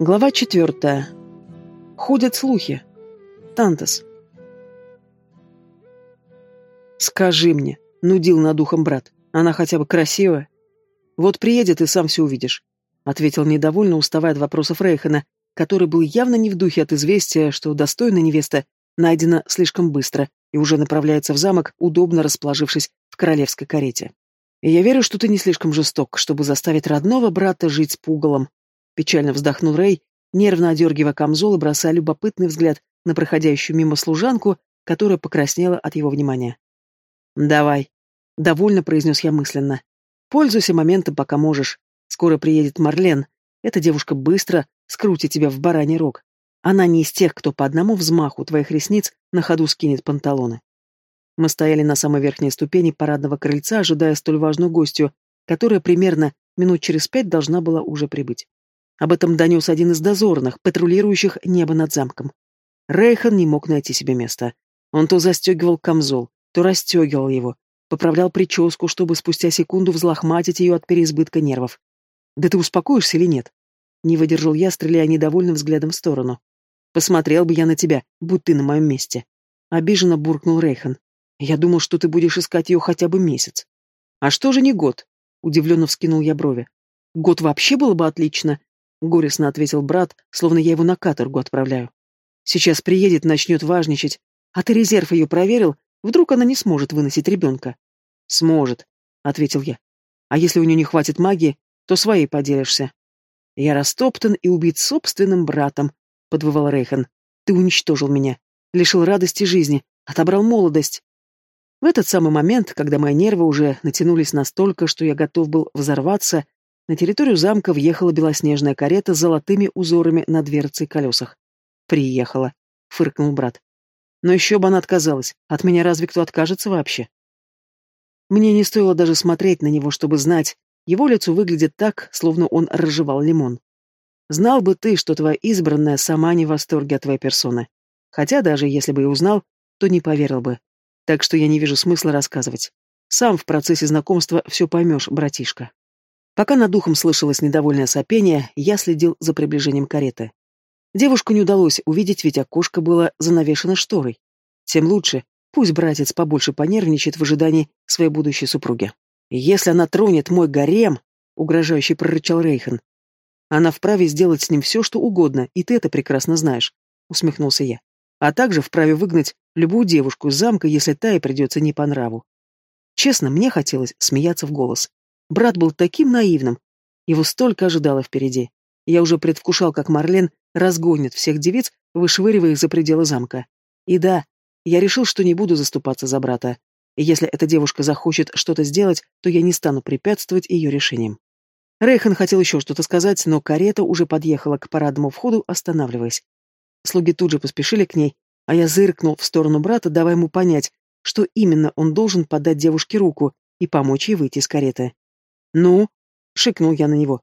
Глава четвертая. Ходят слухи. Тантас. «Скажи мне», — нудил над ухом брат, — «она хотя бы красивая?» «Вот приедет, и сам все увидишь», — ответил недовольно, уставая от вопросов Рейхана, который был явно не в духе от известия, что достойная невеста найдена слишком быстро и уже направляется в замок, удобно расположившись в королевской карете. «И я верю, что ты не слишком жесток, чтобы заставить родного брата жить с пугалом», Печально вздохнул Рэй, нервно одергивая камзол и бросая любопытный взгляд на проходящую мимо служанку, которая покраснела от его внимания. «Давай», — довольно произнес я мысленно. «Пользуйся моментом, пока можешь. Скоро приедет Марлен. Эта девушка быстро скрутит тебя в бараний рог. Она не из тех, кто по одному взмаху твоих ресниц на ходу скинет панталоны». Мы стояли на самой верхней ступени парадного крыльца, ожидая столь важную гостью, которая примерно минут через пять должна была уже прибыть. Об этом донес один из дозорных, патрулирующих небо над замком. Рейхан не мог найти себе места. Он то застегивал камзол, то расстегивал его, поправлял прическу, чтобы спустя секунду взлохматить ее от переизбытка нервов. «Да ты успокоишься или нет?» Не выдержал я, стреляя недовольным взглядом в сторону. «Посмотрел бы я на тебя, будь ты на моем месте». Обиженно буркнул Рейхан. «Я думал, что ты будешь искать ее хотя бы месяц». «А что же не год?» Удивленно вскинул я брови. «Год вообще было бы отлично, Горестно ответил брат, словно я его на каторгу отправляю. Сейчас приедет, начнет важничать. А ты резерв ее проверил? Вдруг она не сможет выносить ребенка? Сможет, ответил я. А если у нее не хватит магии, то своей поделишься. Я растоптан и убит собственным братом, подвывал Рейхан. Ты уничтожил меня, лишил радости жизни, отобрал молодость. В этот самый момент, когда мои нервы уже натянулись настолько, что я готов был взорваться, на территорию замка въехала белоснежная карета с золотыми узорами на дверце и колесах. «Приехала», — фыркнул брат. «Но еще бы она отказалась. От меня разве кто откажется вообще?» Мне не стоило даже смотреть на него, чтобы знать. Его лицо выглядит так, словно он разжевал лимон. Знал бы ты, что твоя избранная сама не в восторге от твоей персоны. Хотя даже если бы и узнал, то не поверил бы. Так что я не вижу смысла рассказывать. Сам в процессе знакомства все поймешь, братишка. Пока над духом слышалось недовольное сопение, я следил за приближением кареты. Девушку не удалось увидеть, ведь окошко было занавешено шторой. Тем лучше, пусть братец побольше понервничает в ожидании своей будущей супруги. «Если она тронет мой гарем», — угрожающе прорычал Рейхан, — «она вправе сделать с ним все, что угодно, и ты это прекрасно знаешь», — усмехнулся я. «А также вправе выгнать любую девушку из замка, если та и придется не по нраву». Честно, мне хотелось смеяться в голос. Брат был таким наивным. Его столько ожидало впереди. Я уже предвкушал, как Марлен разгонит всех девиц, вышвыривая их за пределы замка. И да, я решил, что не буду заступаться за брата. И если эта девушка захочет что-то сделать, то я не стану препятствовать ее решениям. Рейхан хотел еще что-то сказать, но карета уже подъехала к парадному входу, останавливаясь. Слуги тут же поспешили к ней, а я зыркнул в сторону брата, давая ему понять, что именно он должен подать девушке руку и помочь ей выйти из кареты. «Ну?» — шикнул я на него.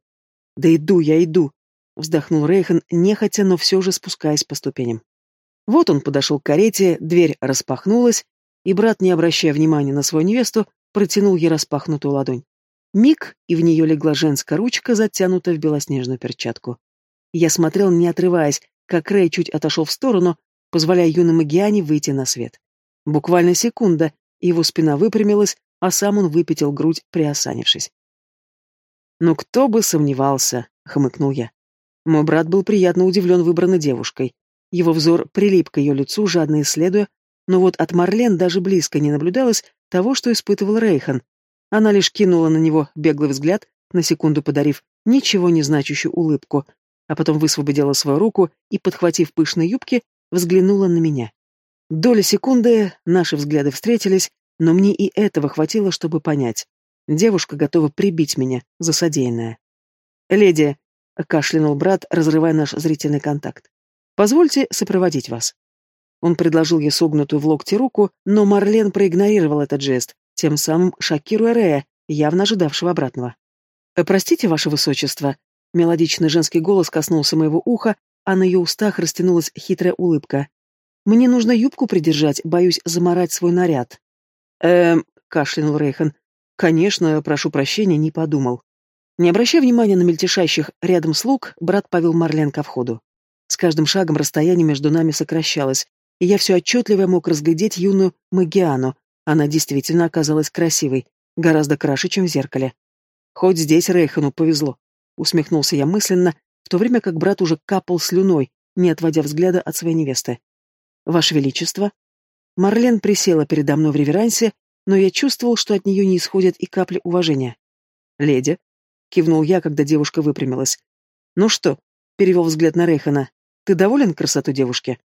«Да иду я, иду!» — вздохнул Рейхан, нехотя, но все же спускаясь по ступеням. Вот он подошел к карете, дверь распахнулась, и брат, не обращая внимания на свою невесту, протянул ей распахнутую ладонь. Миг, и в нее легла женская ручка, затянутая в белоснежную перчатку. Я смотрел, не отрываясь, как Рэй чуть отошел в сторону, позволяя юной Магиане выйти на свет. Буквально секунда, его спина выпрямилась, а сам он выпятил грудь, приосанившись. «Ну кто бы сомневался», — хмыкнул я. Мой брат был приятно удивлен выбранной девушкой. Его взор прилип к ее лицу, жадно исследуя, но вот от Марлен даже близко не наблюдалось того, что испытывал Рейхан. Она лишь кинула на него беглый взгляд, на секунду подарив ничего не значащую улыбку, а потом высвободила свою руку и, подхватив пышные юбки, взглянула на меня. Доля секунды наши взгляды встретились, но мне и этого хватило, чтобы понять. Девушка готова прибить меня за содеянное. «Леди», — кашлянул брат, разрывая наш зрительный контакт, — «позвольте сопроводить вас». Он предложил ей согнутую в локте руку, но Марлен проигнорировал этот жест, тем самым шокируя Рея, явно ожидавшего обратного. «Э, «Простите, ваше высочество», — мелодичный женский голос коснулся моего уха, а на ее устах растянулась хитрая улыбка. «Мне нужно юбку придержать, боюсь заморать свой наряд». «Эм...» — кашлянул Рейхан. Конечно, прошу прощения, не подумал. Не обращая внимания на мельтешащих рядом слуг, брат повел Марлен ко входу. С каждым шагом расстояние между нами сокращалось, и я все отчетливо мог разглядеть юную Магиану. Она действительно оказалась красивой, гораздо краше, чем в зеркале. Хоть здесь Рейхану повезло, усмехнулся я мысленно, в то время как брат уже капал слюной, не отводя взгляда от своей невесты. «Ваше Величество!» Марлен присела передо мной в реверансе, но я чувствовал, что от нее не исходит и капли уважения. «Леди», — кивнул я, когда девушка выпрямилась. «Ну что?» — перевел взгляд на Рейхана. «Ты доволен красотой девушки?»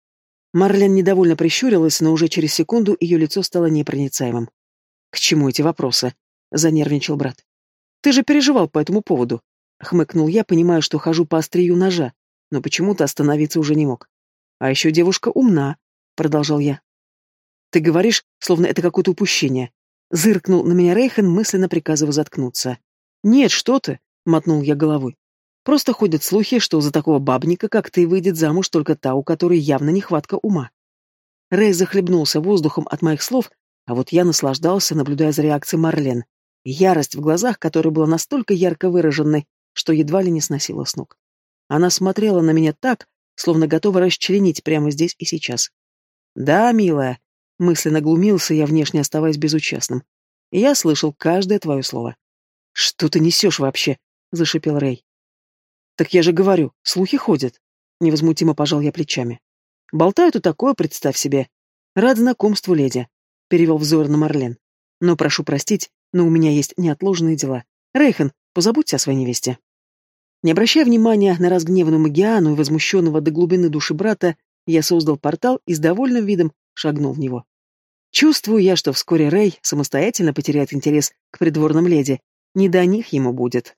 Марлен недовольно прищурилась, но уже через секунду ее лицо стало непроницаемым. «К чему эти вопросы?» — занервничал брат. «Ты же переживал по этому поводу», — хмыкнул я, понимая, что хожу по острию ножа, но почему-то остановиться уже не мог. «А еще девушка умна», — продолжал я. «Ты говоришь, словно это какое-то упущение». Зыркнул на меня Рейхан, мысленно приказывая заткнуться. «Нет, что ты», — мотнул я головой. «Просто ходят слухи, что за такого бабника, как ты, выйдет замуж только та, у которой явно нехватка ума». Рей захлебнулся воздухом от моих слов, а вот я наслаждался, наблюдая за реакцией Марлен. Ярость в глазах, которая была настолько ярко выраженной, что едва ли не сносила с ног. Она смотрела на меня так, словно готова расчленить прямо здесь и сейчас. «Да, милая», — мысленно глумился я, внешне оставаясь безучастным. «Я слышал каждое твое слово». «Что ты несешь вообще?» — зашипел Рэй. «Так я же говорю, слухи ходят». Невозмутимо пожал я плечами. «Болтают и такое, представь себе. Рад знакомству, леди», — перевел взор на Марлен. «Но прошу простить, но у меня есть неотложные дела. Рейхан, позабудьте о своей невесте». Не обращая внимания на разгневанную Магиану и возмущенного до глубины души брата, я создал портал и с довольным видом шагнул в него. Чувствую я, что вскоре Рэй самостоятельно потеряет интерес к придворным леди. Не до них ему будет.